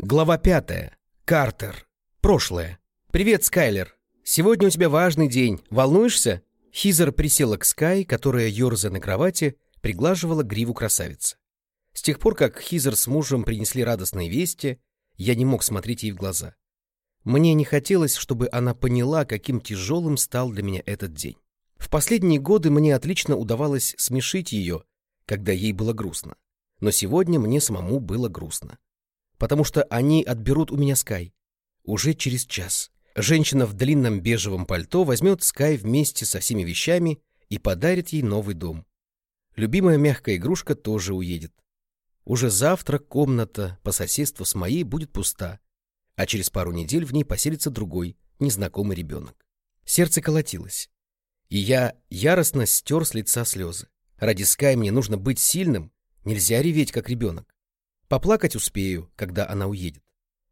Глава пятая. Картер. Прошлое. «Привет, Скайлер. Сегодня у тебя важный день. Волнуешься?» Хизер присела к Скай, которая, ерзая на кровати, приглаживала гриву красавицы. С тех пор, как Хизер с мужем принесли радостные вести, я не мог смотреть ей в глаза. Мне не хотелось, чтобы она поняла, каким тяжелым стал для меня этот день. В последние годы мне отлично удавалось смешить ее, когда ей было грустно. Но сегодня мне самому было грустно. Потому что они отберут у меня Скай. Уже через час. Женщина в длинном бежевом пальто возьмет Скай вместе со всеми вещами и подарит ей новый дом. Любимая мягкая игрушка тоже уедет. Уже завтра комната по соседству с моей будет пуста, а через пару недель в ней поселится другой, незнакомый ребенок. Сердце колотилось, и я яростно стер с лица слезы. Ради Скай мне нужно быть сильным, нельзя реветь, как ребенок. Поплакать успею, когда она уедет.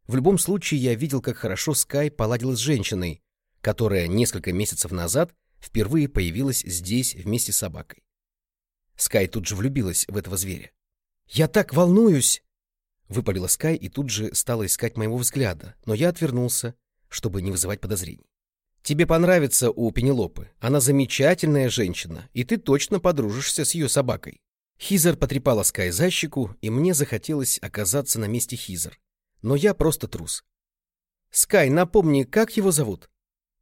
В любом случае, я видел, как хорошо Скай поладила с женщиной, которая несколько месяцев назад впервые появилась здесь вместе с собакой. Скай тут же влюбилась в этого зверя. «Я так волнуюсь!» Выпалила Скай и тут же стала искать моего взгляда, но я отвернулся, чтобы не вызывать подозрений. «Тебе понравится у Пенелопы. Она замечательная женщина, и ты точно подружишься с ее собакой». Хизер потрепала Скай за щеку, и мне захотелось оказаться на месте Хизер но я просто трус. «Скай, напомни, как его зовут?»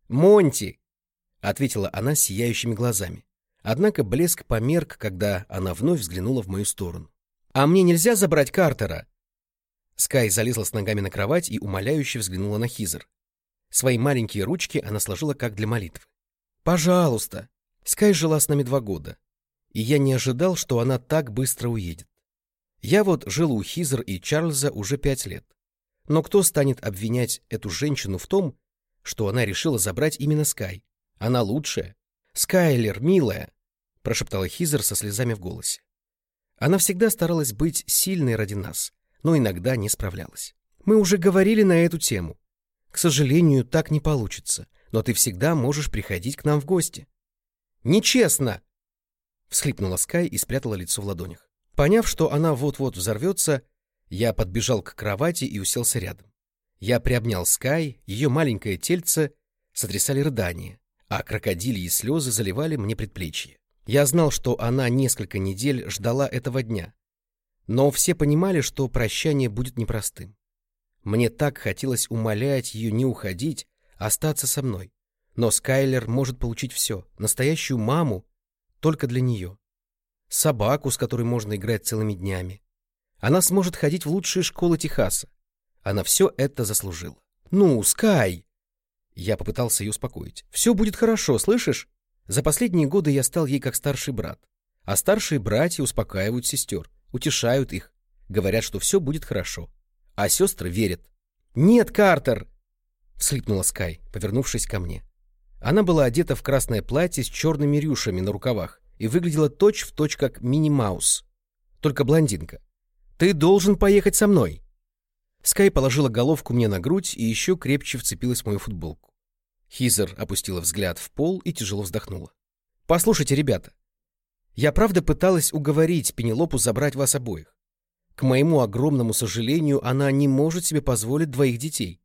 «Монти», — ответила она сияющими глазами. Однако блеск померк, когда она вновь взглянула в мою сторону. «А мне нельзя забрать Картера?» Скай залезла с ногами на кровать и умоляюще взглянула на Хизер. Свои маленькие ручки она сложила как для молитвы. «Пожалуйста!» Скай жила с нами два года, и я не ожидал, что она так быстро уедет. Я вот жил у Хизер и Чарльза уже пять лет. Но кто станет обвинять эту женщину в том, что она решила забрать именно Скай? Она лучшая. Скайлер, милая, прошептала Хизер со слезами в голосе. Она всегда старалась быть сильной ради нас, но иногда не справлялась. Мы уже говорили на эту тему. К сожалению, так не получится, но ты всегда можешь приходить к нам в гости. Нечестно! Всхлипнула Скай и спрятала лицо в ладонях. Поняв, что она вот-вот взорвется, я подбежал к кровати и уселся рядом. Я приобнял Скай, ее маленькое тельце сотрясали рыдания, а крокодильи слезы заливали мне предплечье. Я знал, что она несколько недель ждала этого дня. Но все понимали, что прощание будет непростым. Мне так хотелось умолять ее не уходить, остаться со мной. Но Скайлер может получить все, настоящую маму, только для нее. Собаку, с которой можно играть целыми днями, она сможет ходить в лучшие школы Техаса. Она все это заслужила. «Ну, Скай!» Я попытался ее успокоить. «Все будет хорошо, слышишь? За последние годы я стал ей как старший брат. А старшие братья успокаивают сестер, утешают их, говорят, что все будет хорошо. А сестры верят. «Нет, Картер!» — всхлипнула Скай, повернувшись ко мне. Она была одета в красное платье с черными рюшами на рукавах и выглядела точь-в-точь точь как Мини-Маус, только блондинка. Ты должен поехать со мной. Скай положила головку мне на грудь и еще крепче вцепилась в мою футболку. Хизер опустила взгляд в пол и тяжело вздохнула. «Послушайте, ребята, я правда пыталась уговорить Пенелопу забрать вас обоих. К моему огромному сожалению, она не может себе позволить двоих детей.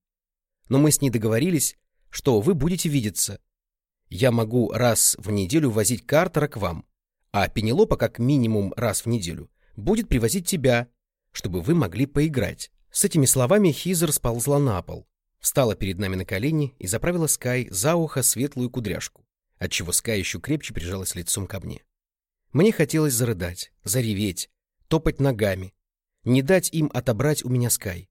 Но мы с ней договорились, что вы будете видеться. Я могу раз в неделю возить Картера к вам, а Пенелопа как минимум раз в неделю будет привозить тебя чтобы вы могли поиграть. С этими словами Хизер сползла на пол, встала перед нами на колени и заправила Скай за ухо светлую кудряшку, отчего Скай еще крепче прижалась лицом ко мне. Мне хотелось зарыдать, зареветь, топать ногами, не дать им отобрать у меня Скай.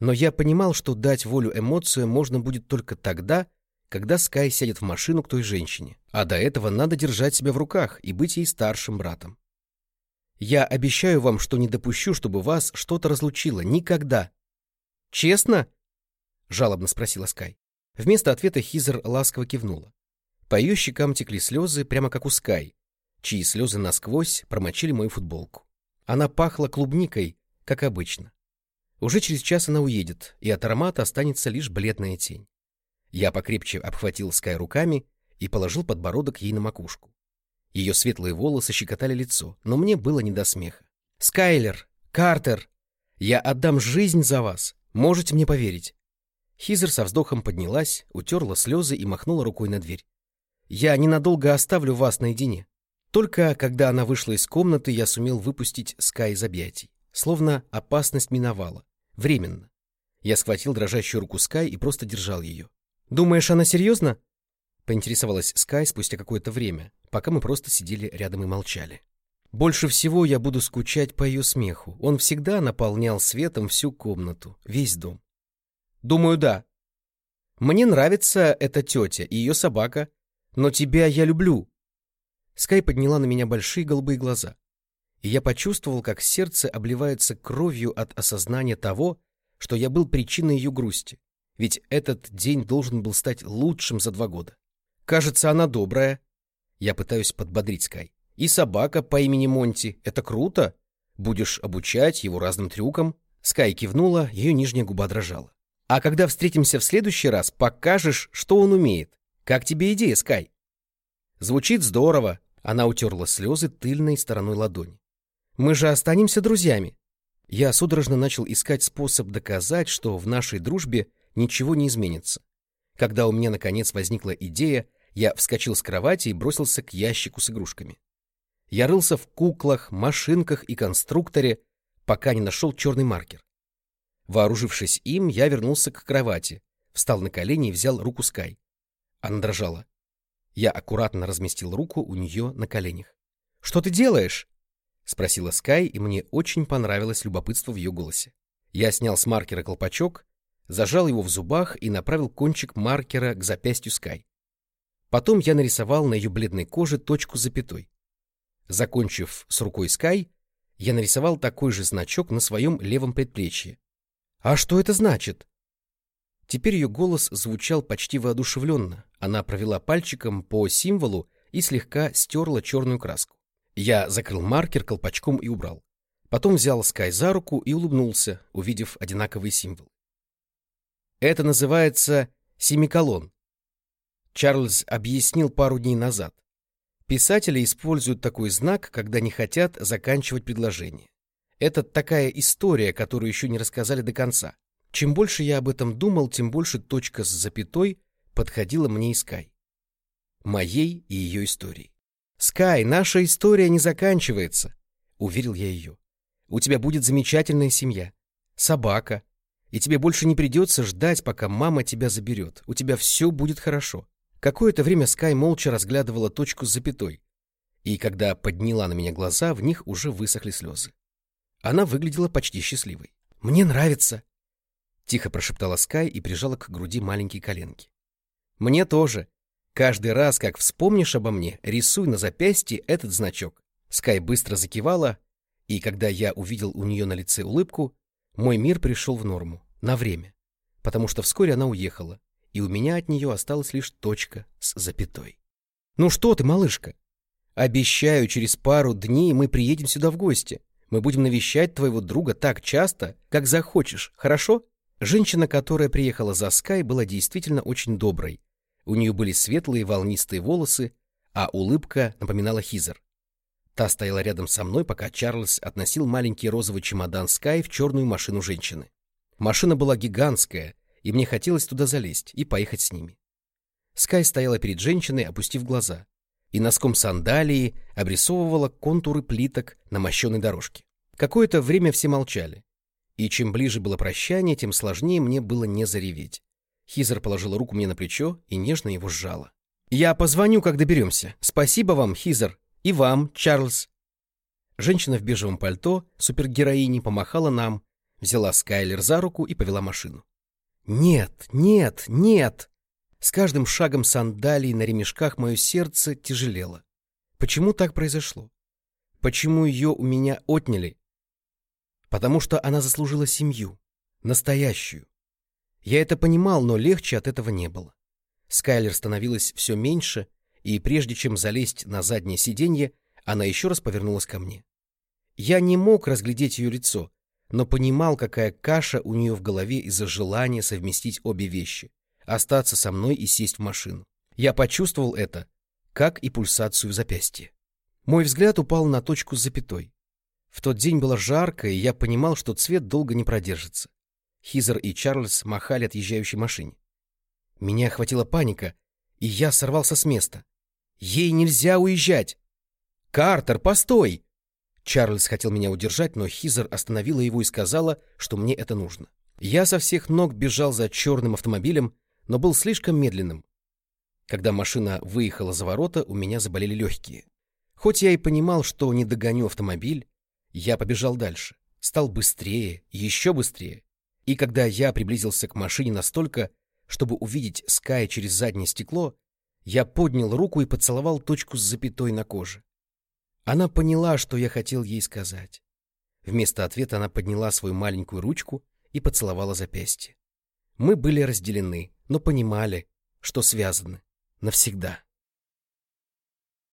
Но я понимал, что дать волю эмоциям можно будет только тогда, когда Скай сядет в машину к той женщине, а до этого надо держать себя в руках и быть ей старшим братом. Я обещаю вам, что не допущу, чтобы вас что-то разлучило. Никогда. Честно? Жалобно спросила Скай. Вместо ответа Хизер ласково кивнула. По ее щекам текли слезы, прямо как у Скай, чьи слезы насквозь промочили мою футболку. Она пахла клубникой, как обычно. Уже через час она уедет, и от аромата останется лишь бледная тень. Я покрепче обхватил Скай руками и положил подбородок ей на макушку. Ее светлые волосы щекотали лицо, но мне было не до смеха. «Скайлер! Картер! Я отдам жизнь за вас! Можете мне поверить. Хизер со вздохом поднялась, утерла слезы и махнула рукой на дверь. Я ненадолго оставлю вас наедине. Только когда она вышла из комнаты, я сумел выпустить Скай из объятий. Словно опасность миновала. Временно. Я схватил дрожащую руку Скай и просто держал ее. «Думаешь, она серьезно?» Поинтересовалась Скай спустя какое-то время, пока мы просто сидели рядом и молчали. Больше всего я буду скучать по ее смеху. Он всегда наполнял светом всю комнату, весь дом. Думаю, да. Мне нравится эта тетя и ее собака, но тебя я люблю. Скай подняла на меня большие голубые глаза, и я почувствовал, как сердце обливается кровью от осознания того, что я был причиной ее грусти, ведь этот день должен был стать лучшим за два года. Кажется, она добрая. Я пытаюсь подбодрить Скай. И собака по имени Монти. Это круто. Будешь обучать его разным трюкам. Скай кивнула, ее нижняя губа дрожала. А когда встретимся в следующий раз, покажешь, что он умеет. Как тебе идея, Скай? Звучит здорово. Она утерла слезы тыльной стороной ладони. Мы же останемся друзьями. Я судорожно начал искать способ доказать, что в нашей дружбе ничего не изменится. Когда у меня наконец возникла идея, я вскочил с кровати и бросился к ящику с игрушками. Я рылся в куклах, машинках и конструкторе, пока не нашел черный маркер. Вооружившись им, я вернулся к кровати, встал на колени и взял руку Скай. Она дрожала. Я аккуратно разместил руку у нее на коленях. «Что ты делаешь?» — спросила Скай, и мне очень понравилось любопытство в ее голосе. Я снял с маркера колпачок, зажал его в зубах и направил кончик маркера к запястью Скай. Потом я нарисовал на ее бледной коже точку с запятой. Закончив с рукой Скай, я нарисовал такой же значок на своем левом предплечье. «А что это значит?» Теперь ее голос звучал почти воодушевленно. Она провела пальчиком по символу и слегка стерла черную краску. Я закрыл маркер колпачком и убрал. Потом взял Скай за руку и улыбнулся, увидев одинаковый символ. Это называется семиколон. Чарльз объяснил пару дней назад. Писатели используют такой знак, когда не хотят заканчивать предложение. Это такая история, которую еще не рассказали до конца. Чем больше я об этом думал, тем больше точка с запятой подходила мне и Скай. Моей и ее истории. «Скай, наша история не заканчивается», — уверил я ее. «У тебя будет замечательная семья, собака, и тебе больше не придется ждать, пока мама тебя заберет. У тебя все будет хорошо. Какое-то время Скай молча разглядывала точку с запятой, и когда подняла на меня глаза, в них уже высохли слезы. Она выглядела почти счастливой. «Мне нравится!» Тихо прошептала Скай и прижала к груди маленькие коленки. «Мне тоже. Каждый раз, как вспомнишь обо мне, рисуй на запястье этот значок». Скай быстро закивала, и когда я увидел у нее на лице улыбку, мой мир пришел в норму. На время. Потому что вскоре она уехала, и у меня от нее осталась лишь точка с запятой. «Ну что ты, малышка? Обещаю, через пару дней мы приедем сюда в гости. Мы будем навещать твоего друга так часто, как захочешь, хорошо?» Женщина, которая приехала за Скай, была действительно очень доброй. У нее были светлые волнистые волосы, а улыбка напоминала Хизер. Та стояла рядом со мной, пока Чарльз относил маленький розовый чемодан Скай в черную машину женщины. Машина была гигантская, и мне хотелось туда залезть и поехать с ними. Скай стояла перед женщиной, опустив глаза, и носком сандалии обрисовывала контуры плиток на мощенной дорожке. Какое-то время все молчали, и чем ближе было прощание, тем сложнее мне было не зареветь. Хизер положила руку мне на плечо и нежно его сжала. «Я позвоню, как доберемся. Спасибо вам, Хизер. И вам, Чарльз». Женщина в бежевом пальто, супергероини, помахала нам, взяла Скайлер за руку и повела машину. Нет, нет, нет! С каждым шагом сандалий на ремешках мое сердце тяжелело. Почему так произошло? Почему ее у меня отняли? Потому что она заслужила семью. Настоящую. Я это понимал, но легче от этого не было. Скайлер становилась все меньше, и прежде чем залезть на заднее сиденье, она еще раз повернулась ко мне. Я не мог разглядеть ее лицо, но понимал, какая каша у нее в голове из-за желания совместить обе вещи — остаться со мной и сесть в машину. Я почувствовал это, как и пульсацию в запястье. Мой взгляд упал на точку с запятой. В тот день было жарко, и я понимал, что цвет долго не продержится. Хизер и Чарльз махали отъезжающей машине. Меня охватила паника, и я сорвался с места. Ей нельзя уезжать! «Картер, постой!» Чарльз хотел меня удержать, но Хизер остановила его и сказала, что мне это нужно. Я со всех ног бежал за черным автомобилем, но был слишком медленным. Когда машина выехала за ворота, у меня заболели легкие. Хоть я и понимал, что не догоню автомобиль, я побежал дальше, стал быстрее, еще быстрее. И когда я приблизился к машине настолько, чтобы увидеть Скай через заднее стекло, я поднял руку и поцеловал точку с запятой на коже. Она поняла, что я хотел ей сказать. Вместо ответа она подняла свою маленькую ручку и поцеловала запястье. Мы были разделены, но понимали, что связаны навсегда.